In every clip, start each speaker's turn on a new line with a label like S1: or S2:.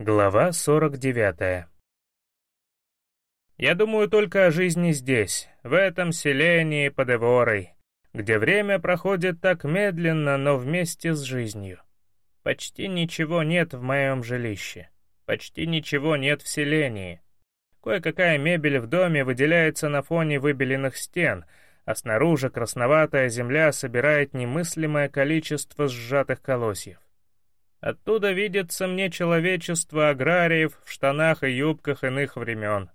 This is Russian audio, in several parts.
S1: Глава 49 Я думаю только о жизни здесь, в этом селении под Эворой, где время проходит так медленно, но вместе с жизнью. Почти ничего нет в моем жилище, почти ничего нет в селении. Кое-какая мебель в доме выделяется на фоне выбеленных стен, а снаружи красноватая земля собирает немыслимое количество сжатых колосьев. Оттуда видится мне человечество аграриев в штанах и юбках иных времен.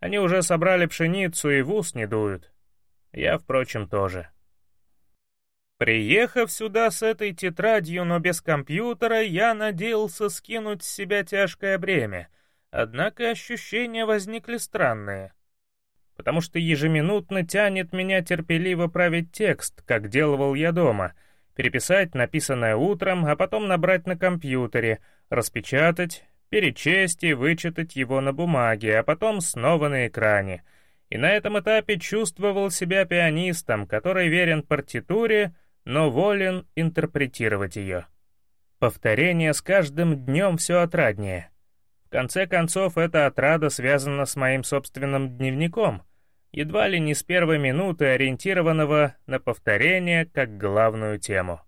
S1: Они уже собрали пшеницу и в ус не дуют. Я, впрочем, тоже. Приехав сюда с этой тетрадью, но без компьютера, я надеялся скинуть с себя тяжкое бремя, однако ощущения возникли странные. Потому что ежеминутно тянет меня терпеливо править текст, как делал я дома — переписать написанное утром, а потом набрать на компьютере, распечатать, перечесть и вычитать его на бумаге, а потом снова на экране. И на этом этапе чувствовал себя пианистом, который верен партитуре, но волен интерпретировать ее. Повторение с каждым днем все отраднее. В конце концов, эта отрада связана с моим собственным дневником, едва ли не с первой минуты ориентированного на повторение как главную тему.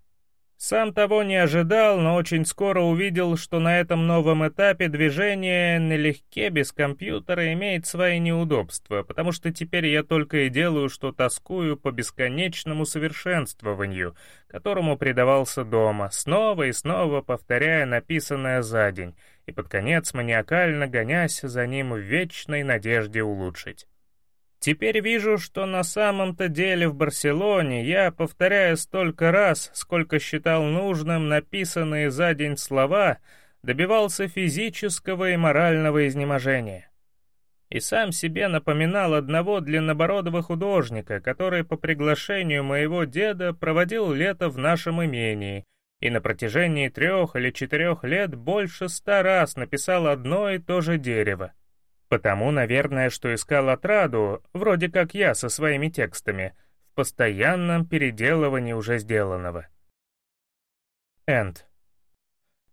S1: Сам того не ожидал, но очень скоро увидел, что на этом новом этапе движение налегке без компьютера имеет свои неудобства, потому что теперь я только и делаю, что тоскую по бесконечному совершенствованию, которому предавался дома, снова и снова повторяя написанное за день, и под конец маниакально гонясь за ним в вечной надежде улучшить. Теперь вижу, что на самом-то деле в Барселоне я, повторяя столько раз, сколько считал нужным написанные за день слова, добивался физического и морального изнеможения. И сам себе напоминал одного длиннобородого художника, который по приглашению моего деда проводил лето в нашем имении и на протяжении трех или четырех лет больше ста раз написал одно и то же дерево. Потому, наверное, что искал отраду, вроде как я со своими текстами, в постоянном переделывании уже сделанного. Энд.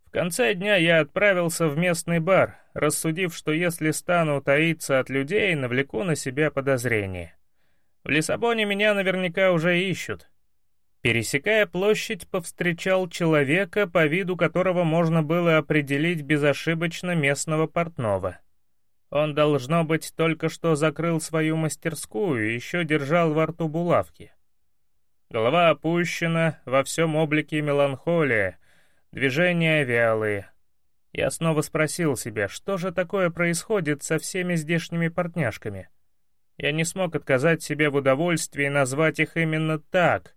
S1: В конце дня я отправился в местный бар, рассудив, что если стану таиться от людей, навлеку на себя подозрения. В Лиссабоне меня наверняка уже ищут. Пересекая площадь, повстречал человека, по виду которого можно было определить безошибочно местного портного — он, должно быть, только что закрыл свою мастерскую и еще держал во рту булавки. Голова опущена, во всем облике меланхолия, движения вялые. Я снова спросил себя, что же такое происходит со всеми здешними портняшками. Я не смог отказать себе в удовольствии назвать их именно так,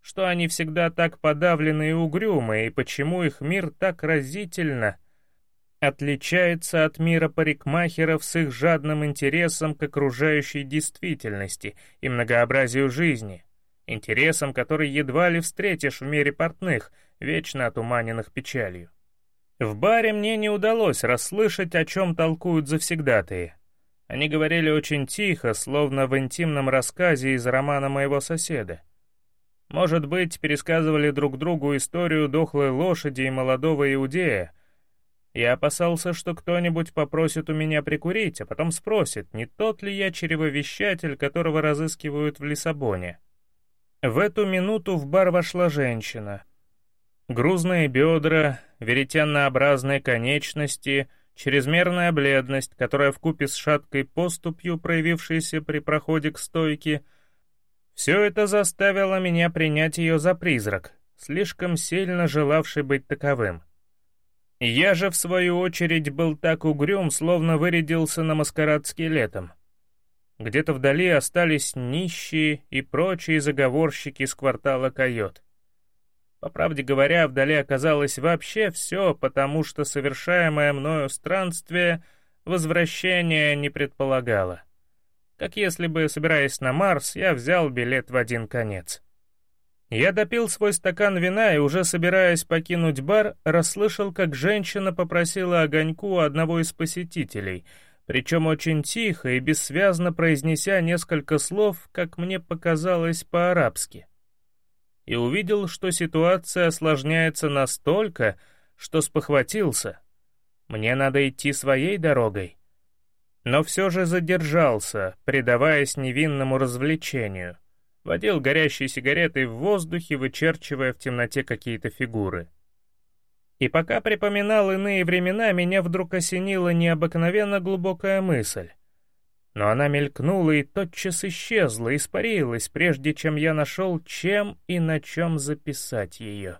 S1: что они всегда так подавлены и угрюмы, и почему их мир так разительно — отличается от мира парикмахеров с их жадным интересом к окружающей действительности и многообразию жизни, интересом, который едва ли встретишь в мире портных, вечно отуманенных печалью. В баре мне не удалось расслышать, о чем толкуют завсегдатые. Они говорили очень тихо, словно в интимном рассказе из романа моего соседа. Может быть, пересказывали друг другу историю дохлой лошади и молодого иудея, я опасался, что кто-нибудь попросит у меня прикурить, а потом спросит, не тот ли я черевовещатель, которого разыскивают в Лиссабоне. В эту минуту в бар вошла женщина. Грузные бедра, веретеннообразные конечности, чрезмерная бледность, которая вкупе с шаткой поступью, проявившейся при проходе к стойке, все это заставило меня принять ее за призрак, слишком сильно желавший быть таковым. Я же, в свою очередь, был так угрюм, словно вырядился на маскарад скелетом. Где-то вдали остались нищие и прочие заговорщики из квартала койот. По правде говоря, вдали оказалось вообще все, потому что совершаемое мною странствие возвращения не предполагало. Как если бы, собираясь на Марс, я взял билет в один конец. Я допил свой стакан вина и, уже собираясь покинуть бар, расслышал, как женщина попросила огоньку у одного из посетителей, причем очень тихо и бессвязно произнеся несколько слов, как мне показалось по-арабски. И увидел, что ситуация осложняется настолько, что спохватился. Мне надо идти своей дорогой. Но все же задержался, предаваясь невинному развлечению. Водил горящей сигаретой в воздухе, вычерчивая в темноте какие-то фигуры. И пока припоминал иные времена, меня вдруг осенила необыкновенно глубокая мысль. Но она мелькнула и тотчас исчезла, испарилась, прежде чем я нашел, чем и на чем записать ее.